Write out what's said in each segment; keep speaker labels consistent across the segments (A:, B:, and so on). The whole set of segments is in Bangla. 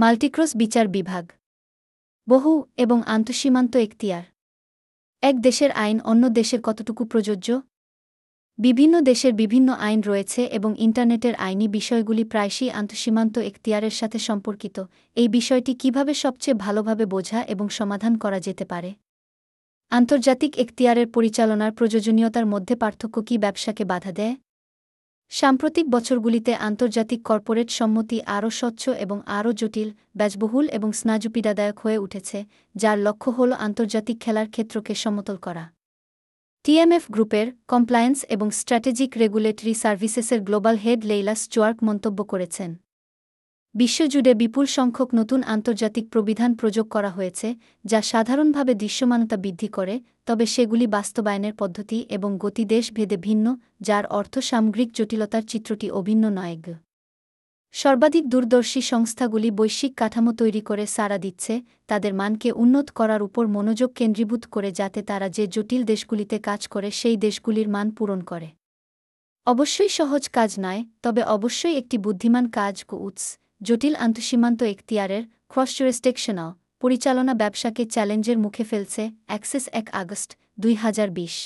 A: মাল্টিক্রস বিচার বিভাগ। বহু এবং আন্তঃসীমান্ত এখতিয়ার। এক দেশের আইন অন্য দেশের কতটুকু প্রযোজ্য? বিভিন্ন দেশের বিভিন্ন আইন রয়েছে এবং ইন্টারনেটের আইনি বিষয়গুলি প্রায়শই আন্তঃসীমান্ত এখতিয়ারের সাথে সম্পর্কিত। এই বিষয়টি কীভাবে সবচেয়ে ভালোভাবে বোঝা এবং সমাধান করা যেতে পারে? আন্তর্জাতিক এখতিয়ারের পরিচালনার প্রয়োজনীয়তার মধ্যে পার্থক্য কি ব্যবসাকে বাধা দেয়? সাম্প্রতিক বছরগুলিতে আন্তর্জাতিক কর্পোরেট সম্মতি আরও স্বচ্ছ এবং আরও জটিল ব্যাজবহুল এবং স্নাজুপীড়াদায়ক হয়ে উঠেছে, যার লক্ষ্য হল আন্তর্জাতিক খেলার ক্ষেত্রকে সমতল করা। টিএমএফ গ্রুপের কমপ্লায়েন্স এবং স্ট্র্যাটেজিক রেগুলেটরি সার্ভিসেসের গ্লোবাল হেড লেইলা স্টুয়ার্ক মন্তব্য করেছেন। বিশ্বজুড়ে বিপুল সংখ্যক নতুন আন্তর্জাতিক প্রবিধান প্রযোগ করা হয়েছে, যা সাধারণভাবে দৃশ্যমানতা বৃদ্ধি করে, তবে সেগুলি বাস্তবায়নের পদ্ধতি এবং গতিদেশ ভেদে ভিন্ন, যার অর্থ সামগ্রিক জটিলতার চিত্রটি অভিন্ন নয়। সর্বাধিক দূরদর্শী সংস্থাগুলি বৈশ্বিক কাঠামো তৈরি করে সাড়া দিচ্ছে, তাদের মানকে উন্নত করার উপর মনোযোগ কেন্দ্রীভূত করে যাতে তারা যে জটিল দেশগুলিতে কাজ করে সেই দেশগুলির মান পূরণ করে। অবশ্যই সহজ কাজ নয়, তবে অবশ্যই একটি বুদ্ধিমান কাজ কো উৎস। জটিল আন্তঃসীমান্ত এখতিয়ারের ক্রস জুরিস্টেকশনাল পরিচালনা ব্যবসাকে চ্যালেঞ্জের মুখে ফেলছে অ্যাক্সেস এক আগস্ট দুই হাজার বিশ।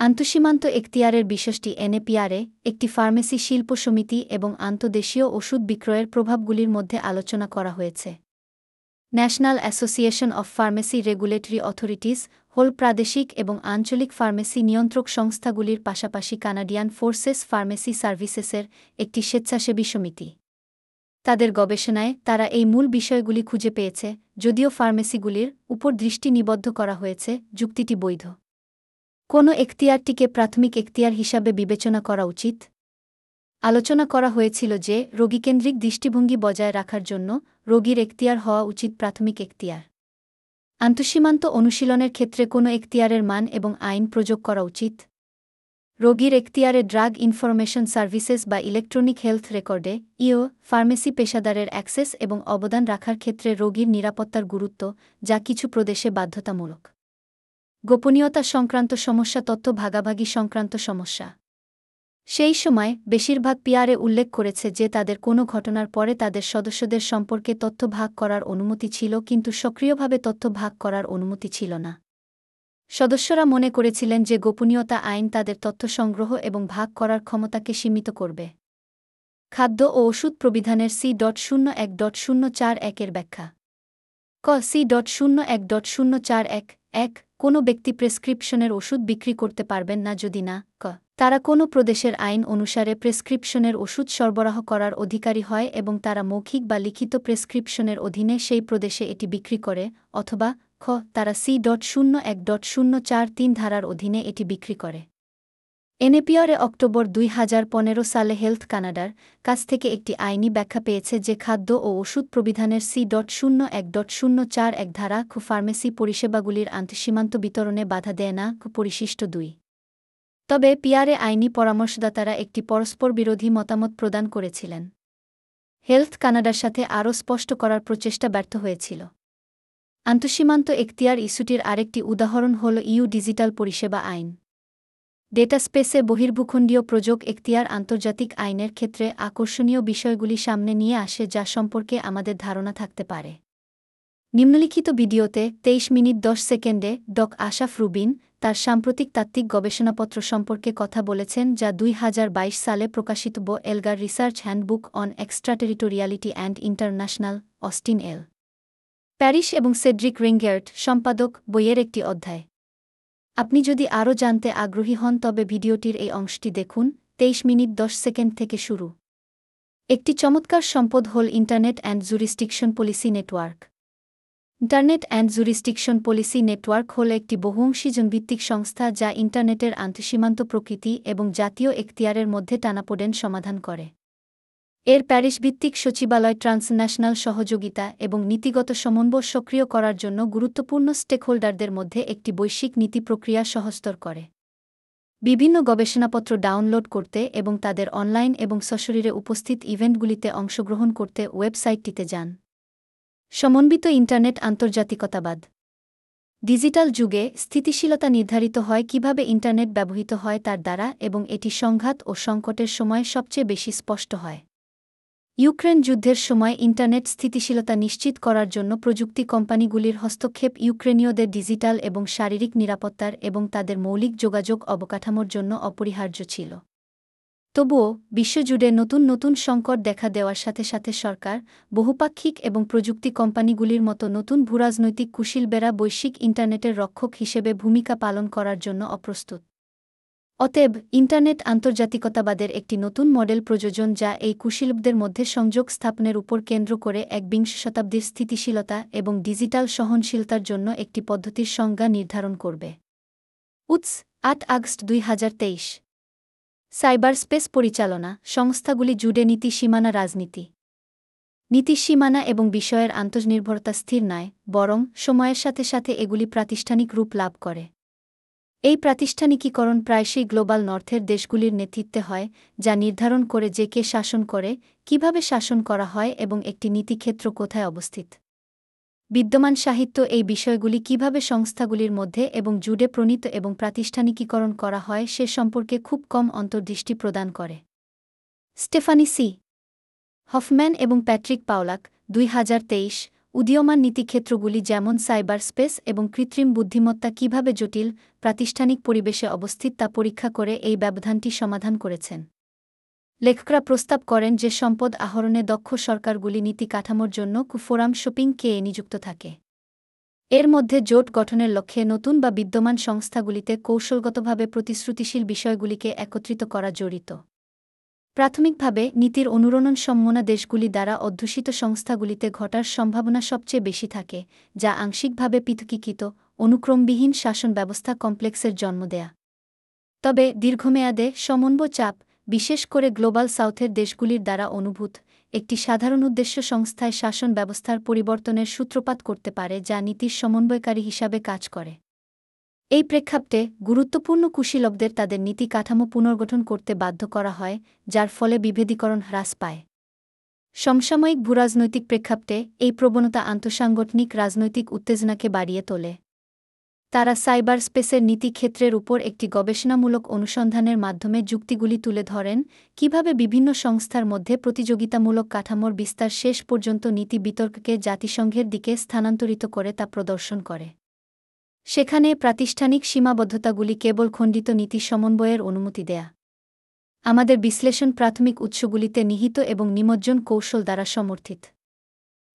A: আন্তঃসীমান্ত এখতিয়ারের বিশেষটি এনএপিআরে একটি ফার্মেসি শিল্প সমিতি এবং আন্তদেশীয় ওষুধ বিক্রয়ের প্রভাবগুলির মধ্যে আলোচনা করা হয়েছে। National association of pharmacy regulatory authorities, whole প্রাদেশিক এবং আঞ্চলিক ফার্মেসি নিয়ন্ত্রক সংস্থাগুলির পাশাপাশি কানাডিয়ান ফোর্সেস ফার্মেসি সার্ভিসেসের একটি স্বেচ্ছাসেবী সমিতি। তাদের গবেষণায় তারা এই মূল বিষয়গুলি খুঁজে পেয়েছে, যদিও ফার্মেসিগুলির উপর দৃষ্টি নিবদ্ধ করা হয়েছে, যুক্তিটি বৈধ। কোনো এখতিয়ারটিকে প্রাথমিক এখতিয়ার হিসাবে বিবেচনা করা উচিত? আলোচনা করা হয়েছিল যে, রোগীকেন্দ্রিক দৃষ্টিভঙ্গি বজায় রাখার জন্য রোগীর এখতিয়ার হওয়া উচিত প্রাথমিক এখতিয়ার। আন্তঃসীমান্ত অনুশীলনের ক্ষেত্রে কোনো এখতিয়ারের মান এবং আইন প্রযোগ করা উচিত? রোগীর এখতিয়ারে ড্রাগ ইনফরমেশন সার্ভিসেস বা ইলেকট্রনিক হেলথ রেকর্ডে ইও, ফার্মেসি পেশাদারের অ্যাক্সেস এবং অবদান রাখার ক্ষেত্রে রোগীর নিরাপত্তার গুরুত্ব, যা কিছু প্রদেশে বাধ্যতামূলক। গোপনীয়তা সংক্রান্ত সমস্যা, তথ্য ভাগাভাগি সংক্রান্ত সমস্যা। সেই সময় বেশিরভাগ পিয়ারে উল্লেখ করেছে যে তাদের কোনো ঘটনার পরে তাদের সদস্যদের সম্পর্কে তথ্য ভাগ করার অনুমতি ছিল, কিন্তু সক্রিয়ভাবে তথ্য ভাগ করার অনুমতি ছিল না। সদস্যরা মনে করেছিলেন যে গোপনীয়তা আইন তাদের তথ্য সংগ্রহ এবং ভাগ করার ক্ষমতাকে সীমিত করবে। খাদ্য ও ওষুধ প্রবিধানের সি ডট শূন্য এক ডট শূন্য চার একের ব্যাখ্যা। ক সি ডট শূন্য এক ডট শূন্য চার এক এক কোনো ব্যক্তি প্রেসক্রিপশনের ওষুধ বিক্রি করতে পারবেন না যদি না, ক। তারা কোনো প্রদেশের আইন অনুসারে প্রেসক্রিপশনের ওষুধ সরবরাহ করার অধিকারী হয় এবং তারা মৌখিক বা লিখিত প্রেসক্রিপশনের অধীনে সেই প্রদেশে এটি বিক্রি করে, অথবা খ তারা সি ডট শূন্য এক ডট শূন্য চার তিন ধারার অধীনে এটি বিক্রি করে। এনএপিআরে অক্টোবর দুই পনেরো সালে হেলথ কানাডার কাছ থেকে একটি আইনি ব্যাখ্যা পেয়েছে যে খাদ্য ও ওষুধ প্রবিধানের সি ডট শূন্য এক ডট শূন্য চার এক ধারা খু ফার্মেসি পরিষেবাগুলির আন্তঃসীমান্ত বিতরণে বাধা দেয় না খু পরিশিষ্ট দুই। তবে পিয়ারে আইনি পরামর্শদাতারা একটি পরস্পর বিরোধী মতামত প্রদান করেছিলেন। হেলথ কানাডার সাথে আরও স্পষ্ট করার প্রচেষ্টা ব্যর্থ হয়েছিল। আন্তঃসীমান্ত এখতিয়ার ইস্যুটির আরেকটি উদাহরণ হল ইউ ডিজিটাল পরিষেবা আইন। ডেটা স্পেসে বহির্ভূখণ্ডীয় প্রযোগ এখতিয়ার আন্তর্জাতিক আইনের ক্ষেত্রে আকর্ষণীয় বিষয়গুলি সামনে নিয়ে আসে যা সম্পর্কে আমাদের ধারণা থাকতে পারে। নিম্নলিখিত ভিডিওতে তেইশ মিনিট দশ সেকেন্ডে ডক আশাফ রুবিন তার সাম্প্রতিক তাত্ত্বিক গবেষণাপত্র সম্পর্কে কথা বলেছেন যা দুই হাজার বাইশ সালে প্রকাশিত ব Elgar research handbook on extraterritoriality and international, Austen L. Parrish এবং সেড্রিক রিঙ্গেয়ার্ট সম্পাদক বইয়ের একটি অধ্যায়। আপনি যদি আরও জানতে আগ্রহী হন, তবে ভিডিওটির এই অংশটি দেখুন, তেইশ মিনিট দশ সেকেন্ড থেকে শুরু। একটি চমৎকার সম্পদ হল internet and jurisdiction policy network. Internet and jurisdiction policy network হল একটি বহুঅংশী জনভিত্তিক সংস্থা যা ইন্টারনেটের আন্তঃসীমান্ত প্রকৃতি এবং জাতীয় এখতিয়ারের মধ্যে টানাপোডেন সমাধান করে। এর প্যারিস ভিত্তিক সচিবালয় ট্রান্সন্যাশনাল সহযোগিতা এবং নীতিগত সমন্বয় সক্রিয় করার জন্য গুরুত্বপূর্ণ স্টেকহোল্ডারদের মধ্যে একটি বৈশ্বিক নীতি প্রক্রিয়া সহস্তর করে। বিভিন্ন গবেষণাপত্র ডাউনলোড করতে এবং তাদের অনলাইন এবং সশরীরে উপস্থিত ইভেন্টগুলিতে অংশগ্রহণ করতে ওয়েবসাইটটিতে যান। সমন্বিত ইন্টারনেট আন্তর্জাতিকতাবাদ। ডিজিটাল যুগে স্থিতিশীলতা নির্ধারিত হয় কীভাবে ইন্টারনেট ব্যবহৃত হয় তার দ্বারা এবং এটি সংঘাত ও সংকটের সময় সবচেয়ে বেশি স্পষ্ট হয়। ইউক্রেন যুদ্ধের সময় ইন্টারনেট স্থিতিশীলতা নিশ্চিত করার জন্য প্রযুক্তি কোম্পানিগুলির হস্তক্ষেপ ইউক্রেনীয়দের ডিজিটাল এবং শারীরিক নিরাপত্তার এবং তাদের মৌলিক যোগাযোগ অবকাঠামোর জন্য অপরিহার্য ছিল। তবুও বিশ্বজুড়ে নতুন নতুন সংকট দেখা দেওয়ার সাথে সাথে সরকার, বহুপাক্ষিক এবং প্রযুক্তি কোম্পানিগুলির মতো নতুন ভূরাজনৈতিক কুশীলবেরা বৈশ্বিক ইন্টারনেটের রক্ষক হিসেবে ভূমিকা পালন করার জন্য অপ্রস্তুত। অতএব ইন্টারনেট আন্তর্জাতিকতাবাদের একটি নতুন মডেল প্রযোজন যা এই কুশীলবদের মধ্যে সংযোগ স্থাপনের উপর কেন্দ্র করে এক বিংশ শতাব্দীর স্থিতিশীলতা এবং ডিজিটাল সহনশীলতার জন্য একটি পদ্ধতির সংজ্ঞা নির্ধারণ করবে। উৎস, আট আগস্ট দুই হাজার তেইশ। সাইবার স্পেস পরিচালনা, সংস্থাগুলি জুড়ে নীতি, সীমানা, রাজনীতি। নীতি, সীমানা এবং বিষয়ের আন্তর্নির্ভরতা স্থির নয়, বরং সময়ের সাথে সাথে এগুলি প্রাতিষ্ঠানিক রূপ লাভ করে। এই প্রাতিষ্ঠানিকীকরণ প্রায়শই গ্লোবাল নর্থের দেশগুলির নেতৃত্বে হয়, যা নির্ধারণ করে যে কে শাসন করে, কীভাবে শাসন করা হয় এবং একটি নীতিক্ষেত্র কোথায় অবস্থিত। বিদ্যমান সাহিত্য এই বিষয়গুলি কীভাবে সংস্থাগুলির মধ্যে এবং জুডে প্রণীত এবং প্রাতিষ্ঠানিকীকরণ করা হয় সে সম্পর্কে খুব কম অন্তর্দৃষ্টি প্রদান করে। Stephanie C. হফম্যান এবং প্যাট্রিক পাওলাক, দুই হাজার তেইশ উদীয়মান নীতিক্ষেত্রগুলি যেমন সাইবার স্পেস এবং কৃত্রিম বুদ্ধিমত্তা কীভাবে জটিল, প্রাতিষ্ঠানিক পরিবেশে অবস্থিত তা পরীক্ষা করে এই ব্যবধানটি সমাধান করেছেন। লেখকরা প্রস্তাব করেন যে সম্পদ আহরণে দক্ষ সরকারগুলি নীতি কাঠামোর জন্য কুফোরাম শপিং কে নিযুক্ত থাকে। এর মধ্যে জোট গঠনের লক্ষ্যে নতুন বা বিদ্যমান সংস্থাগুলিতে কৌশলগতভাবে প্রতিশ্রুতিশীল বিষয়গুলিকে একত্রিত করা জড়িত। প্রাথমিকভাবে, নীতির অনুরণন সম্মনা দেশগুলি দ্বারা অধ্যুষিত সংস্থাগুলিতে ঘটার সম্ভাবনা সবচেয়ে বেশি থাকে, যা আংশিকভাবে পৃথকীকৃত, অনুক্রমবিহীন শাসন ব্যবস্থা কমপ্লেক্সের জন্ম দেয়া। তবে, দীর্ঘমেয়াদে সমন্বয় চাপ, বিশেষ করে গ্লোবাল সাউথের দেশগুলির দ্বারা অনুভূত, একটি সাধারণ উদ্দেশ্য সংস্থায় শাসন ব্যবস্থার পরিবর্তনের সূত্রপাত করতে পারে, যা নীতির সমন্বয়কারী হিসাবে কাজ করে। এই প্রেক্ষাপটে গুরুত্বপূর্ণ কুশীলবদের তাদের নীতি কাঠামো পুনর্গঠন করতে বাধ্য করা হয়, যার ফলে বিভেদীকরণ হ্রাস পায়। সমসাময়িক ভূরাজনৈতিক প্রেক্ষাপটে এই প্রবণতা আন্তঃসাংগঠনিক রাজনৈতিক উত্তেজনাকে বাড়িয়ে তোলে। তারা সাইবার স্পেসের নীতি ক্ষেত্রের উপর একটি গবেষণামূলক অনুসন্ধানের মাধ্যমে যুক্তিগুলি তুলে ধরেন, কীভাবে বিভিন্ন সংস্থার মধ্যে প্রতিযোগিতামূলক কাঠামোর বিস্তার শেষ পর্যন্ত নীতি বিতর্ককে জাতিসংঘের দিকে স্থানান্তরিত করে তা প্রদর্শন করে। সেখানে প্রাতিষ্ঠানিক সীমাবদ্ধতাগুলি কেবল খণ্ডিত নীতি সমন্বয়ের অনুমতি দেয়া। আমাদের বিশ্লেষণ প্রাথমিক উৎসগুলিতে নিহিত এবং নিমজ্জন কৌশল দ্বারা সমর্থিত।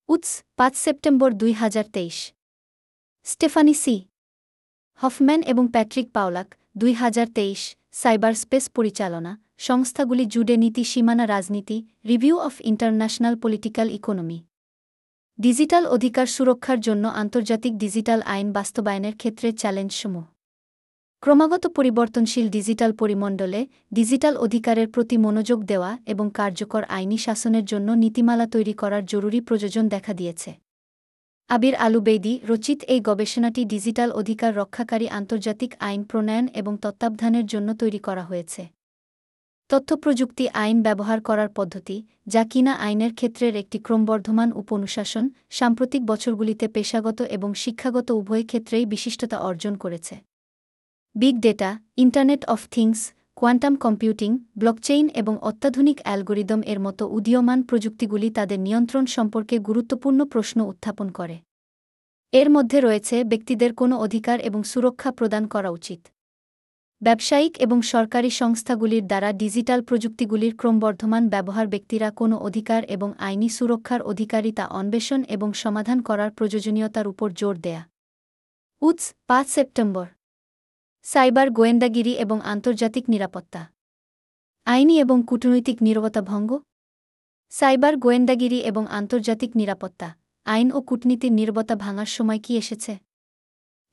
A: উৎস, পাঁচ সেপ্টেম্বর দুই হাজার তেইশ। Stephanie C. হফম্যান এবং প্যাট্রিক পাওলাক, দুই হাজার তেইশ সাইবার স্পেস পরিচালনা, সংস্থাগুলি জুডে নীতি, সীমানা রাজনীতি, review of international political economy. Digital অধিকার সুরক্ষার জন্য আন্তর্জাতিক ডিজিটাল আইন বাস্তবায়নের ক্ষেত্রে চ্যালেঞ্জসমূহ। ক্রমাগত পরিবর্তনশীল ডিজিটাল পরিমণ্ডলে ডিজিটাল অধিকারের প্রতি মনোযোগ দেওয়া এবং কার্যকর আইনি শাসনের জন্য নীতিমালা তৈরি করার জরুরি প্রয়োজন দেখা দিয়েছে। আবির আলু আলুবেদি রচিত এই গবেষণাটি ডিজিটাল অধিকার রক্ষাকারী আন্তর্জাতিক আইন প্রণয়ন এবং তত্ত্বাবধানের জন্য তৈরি করা হয়েছে। তথ্যপ্রযুক্তি আইন ব্যবহার করার পদ্ধতি, যা কিনা আইনের ক্ষেত্রের একটি ক্রমবর্ধমান উপনুশাসন, সাম্প্রতিক বছরগুলিতে পেশাগত এবং শিক্ষাগত উভয় ক্ষেত্রেই বিশিষ্টতা অর্জন করেছে। Big data, internet of things, quantum computing, blockchain এবং অত্যাধুনিক অ্যালগোরিদম এর মতো উদীয়মান প্রযুক্তিগুলি তাদের নিয়ন্ত্রণ সম্পর্কে গুরুত্বপূর্ণ প্রশ্ন উত্থাপন করে। এর মধ্যে রয়েছে ব্যক্তিদের কোনো অধিকার এবং সুরক্ষা প্রদান করা উচিত। ব্যবসায়িক এবং সরকারি সংস্থাগুলির দ্বারা ডিজিটাল প্রযুক্তিগুলির ক্রমবর্ধমান ব্যবহার ব্যক্তিরা কোনো অধিকার এবং আইনি সুরক্ষার অধিকারিতা অন্বেষণ এবং সমাধান করার প্রয়োজনীয়তার উপর জোর দেয়া। উৎস, পাঁচ সেপ্টেম্বর। সাইবার গোয়েন্দাগিরি এবং আন্তর্জাতিক নিরাপত্তা। আইনি এবং কূটনৈতিক নিরবতা ভঙ্গ। সাইবার গোয়েন্দাগিরি এবং আন্তর্জাতিক নিরাপত্তা। আইন ও কূটনীতির নিরবতা ভাঙার সময় কি এসেছে?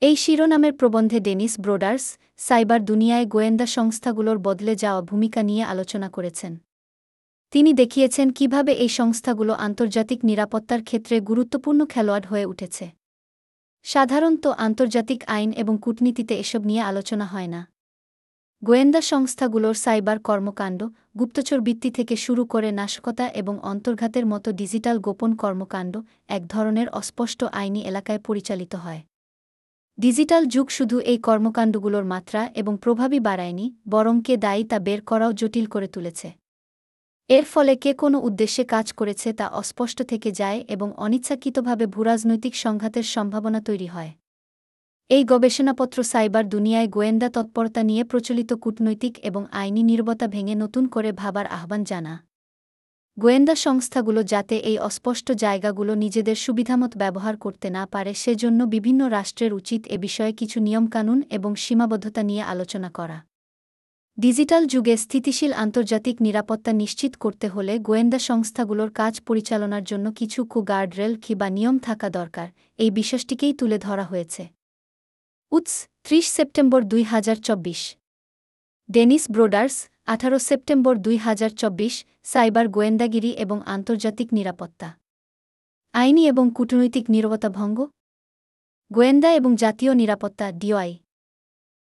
A: এই শিরোনামের প্রবন্ধে ডেনিস ব্রোডার্স, সাইবার দুনিয়ায় গোয়েন্দা সংস্থাগুলোর বদলে যাওয়া ভূমিকা নিয়ে আলোচনা করেছেন। তিনি দেখিয়েছেন কীভাবে এই সংস্থাগুলো আন্তর্জাতিক নিরাপত্তার ক্ষেত্রে গুরুত্বপূর্ণ খেলোয়াড় হয়ে উঠেছে। সাধারণত আন্তর্জাতিক আইন এবং কূটনীতিতে এসব নিয়ে আলোচনা হয় না। গোয়েন্দা সংস্থাগুলোর সাইবার কর্মকাণ্ড, গুপ্তচর বৃত্তি থেকে শুরু করে নাশকতা এবং অন্তর্ঘাতের মতো ডিজিটাল গোপন কর্মকাণ্ড এক ধরনের অস্পষ্ট আইনি এলাকায় পরিচালিত হয়। ডিজিটাল যুগ শুধু এই কর্মকাণ্ডগুলোর মাত্রা এবং প্রভাবই বাড়ায়নি, বরং কে দায়ী তা বের করাও জটিল করে তুলেছে। এর ফলে কে কোনো উদ্দেশ্যে কাজ করেছে তা অস্পষ্ট থেকে যায় এবং অনিচ্ছাকৃতভাবে ভূরাজনৈতিক সংঘাতের সম্ভাবনা তৈরি হয়। এই গবেষণাপত্র সাইবার দুনিয়ায় গোয়েন্দা তৎপরতা নিয়ে প্রচলিত কূটনৈতিক এবং আইনি নির্বতা ভেঙে নতুন করে ভাবার আহ্বান জানা। গোয়েন্দা সংস্থাগুলো যাতে এই অস্পষ্ট জায়গাগুলো নিজেদের সুবিধামত ব্যবহার করতে না পারে সেজন্য বিভিন্ন রাষ্ট্রের উচিত এ বিষয়ে কিছু নিয়মকানুন এবং সীমাবদ্ধতা নিয়ে আলোচনা করা। ডিজিটাল যুগে স্থিতিশীল আন্তর্জাতিক নিরাপত্তা নিশ্চিত করতে হলে গোয়েন্দা সংস্থাগুলোর কাজ পরিচালনার জন্য কিছু কু গার্ডরেল কি বা নিয়ম থাকা দরকার, এই বিষয়টিকেই তুলে ধরা হয়েছে। উৎস, ত্রিশ সেপ্টেম্বর দুই হাজার চব্বিশ। ডেনিস ব্রোডার্স আঠারো সেপ্টেম্বর দুই হাজার চব্বিশ, সাইবার গোয়েন্দাগিরি এবং আন্তর্জাতিক নিরাপত্তা। আইনি এবং কূটনৈতিক নিরবতা ভঙ্গ। গোয়েন্দা এবং জাতীয় নিরাপত্তা, ডিওআই।